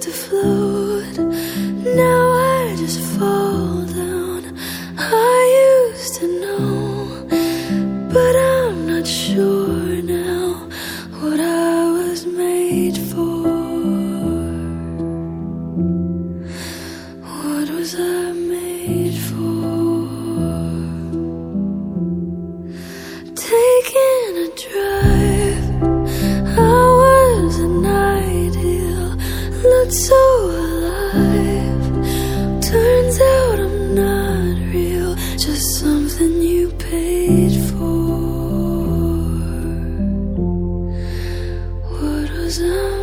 to float, now I just fall down. I used to know, but I'm not sure now what I was made for. What was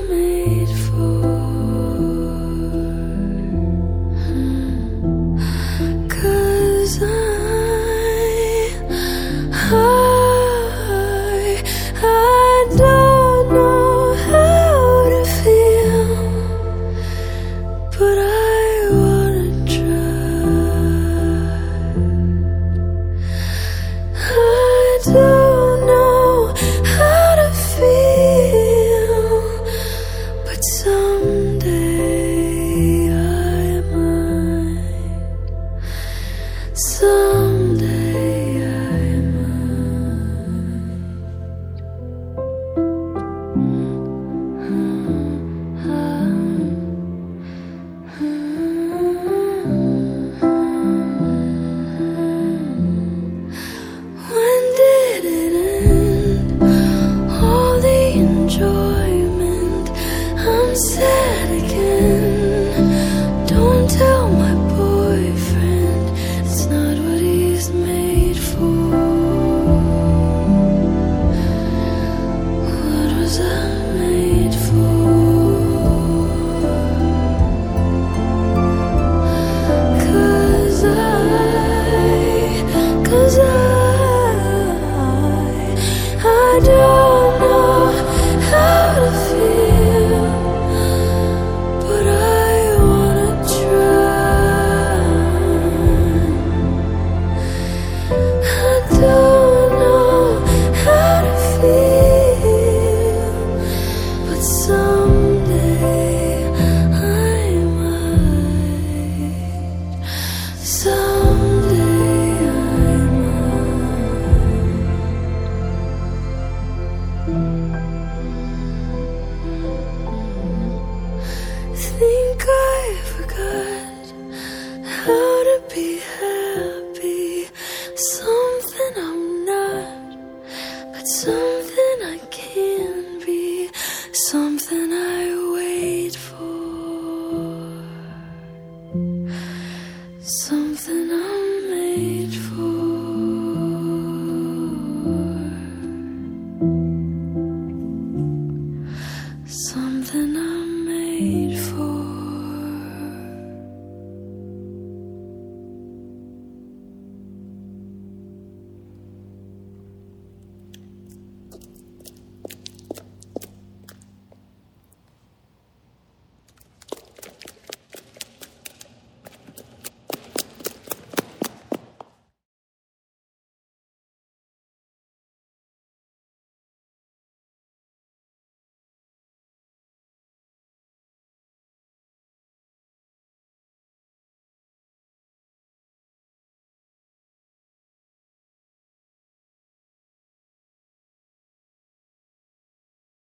Something I'm made for.